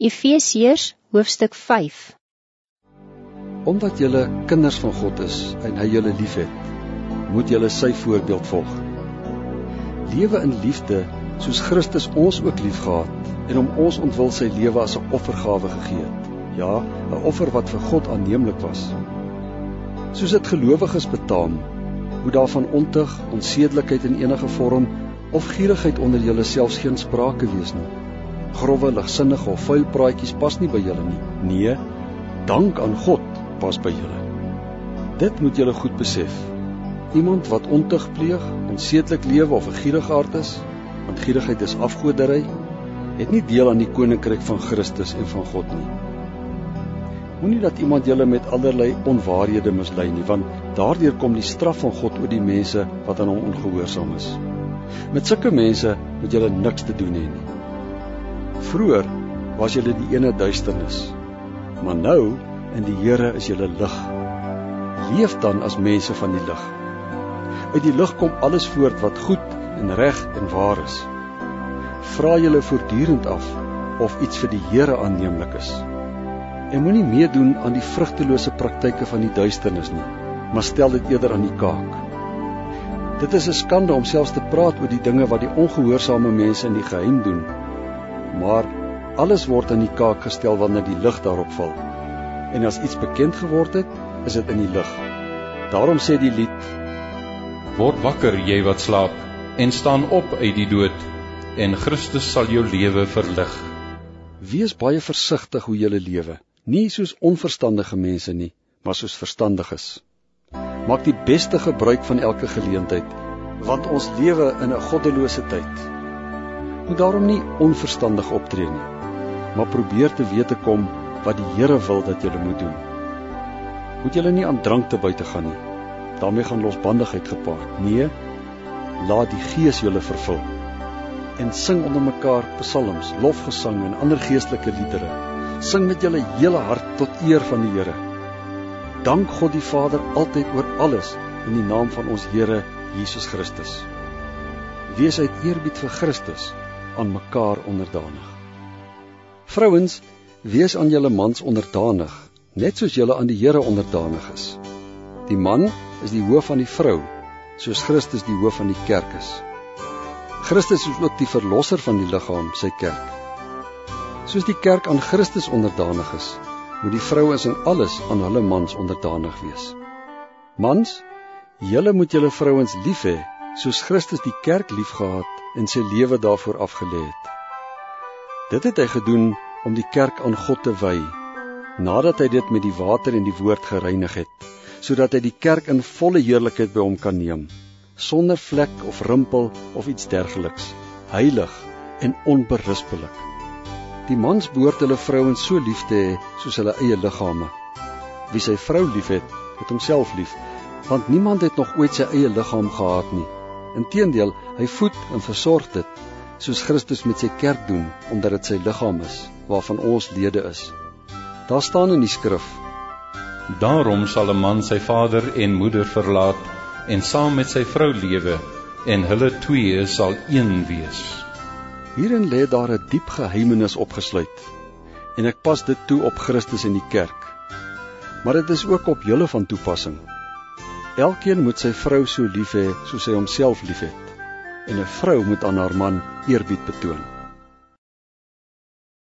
Efesiërs hoofstuk 5 Omdat julle kinders van God is en hy julle liefhet, moet julle sy voorbeeld volg. Lewe in liefde soos Christus ons ook liefgehad en om ons ontwil sy lewe as 'n offergawe gegee het. Ja, 'n offer wat vir God aanneemlik was. Soos dit gelowiges betaam, moet daarvan ontug, onsedelikheid in enige vorm of gierigheid onder julle selfs geen sprake wees nie growwe, ligsinnige of vuil praatjies pas nie by julle nie. Nee, dank aan God pas by julle. Dit moet julle goed besef. Iemand wat ontug pleeg, onsedelik lewe of 'n gierige hart is, want gierigheid is afgoderry, het nie deel aan die koninkryk van Christus en van God nie. Moenie dat iemand julle met allerlei onwaarhede mislei nie, want daardeur kom die straf van God oor die mense wat aan hom ongehoorsaam is. Met sulke mense moet julle niks te doen hê nie. Vroer was julle die ene duisternis, maar nou in die Here is julle lig. Leef dan as mense van die lig. Uit die lig kom alles voort wat goed en reg en waar is. Vra julle voortdurend af of iets vir die Here aanneemlik is. En moenie meedoen aan die vrugtelose praktyke van die duisternis nie, maar stel dit eerder aan die kaak. Dit is 'n skande om selfs te praat oor die dinge wat die ongehoorsame mense in die geheim doen maar alles word aan die kaak gestel wanneer die lig daarop val. En as iets bekend geword het, is dit in die lig. Daarom sê die lied: Word wakker, jy wat slaap, en staan op uit die dood, en Christus sal jou lewe verlig. Wees baie versigtig hoe jy lewe, nie soos onverstandige mense nie, maar soos verstandiges. Maak die beste gebruik van elke geleentheid, want ons lewe in 'n goddelose tyd moet daarom nie onverstandig optree nie, maar probeer te weet te kom wat die Here wil dat jy moet doen. Moet jy nie aan drank te buite gaan nie. daarmee gaan losbandigheid gepaard. Nee, laat die Gees julle vervul en sing onder mekaar psalms, lofgesang en ander geestelike liedere. Sing met julle hele hart tot eer van die Here. Dank God die Vader altyd oor alles in die naam van ons Here Jesus Christus. Wees uit eerbied vir Christus aan mekaar onderdanig. Vrouens, wees aan julle mans onderdanig, net soos julle aan die Here onderdanig is. Die man is die hoof van die vrou, soos Christus die hoof van die kerk is. Christus is ook die verlosser van die liggaam, sy kerk. Soos die kerk aan Christus onderdanig is, moet die vroue in alles aan hulle mans onderdanig wees. Mans, julle moet julle vrouens lief hê, soos Christus die kerk liefgehad en sy lewe daarvoor afgelê het. Dit het hy gedoen om die kerk aan God te wy, nadat hy dit met die water en die woord gereinig het, sodat hy die kerk in volle heerlikheid by hom kan neem, sonder vlek of rimpel of iets dergeliks, heilig en onberispelik. Die mans behoort hulle vrouens so lief te hê soos hulle eie liggame. Wie sy vrou liefhet, het homself lief, want niemand het nog ooit sy eie liggaam gehaat nie. Inteendeel, hy voed en versorg dit soos Christus met sy kerk doen omdat dit sy liggaam is waarvan ons lede is. Daar staan in die skrif: Daarom sal 'n man sy vader en moeder verlaat en saam met sy vrou lewe en hulle twee sal een wees. Hierin lê daar 'n diep geheimenis opgesluit en ek pas dit toe op Christus en die kerk. Maar dit is ook op julle van toepassing. Elkeen moet sy vrou so lief hê soos hy homself liefhet. En 'n vrou moet aan haar man eerbied betoon.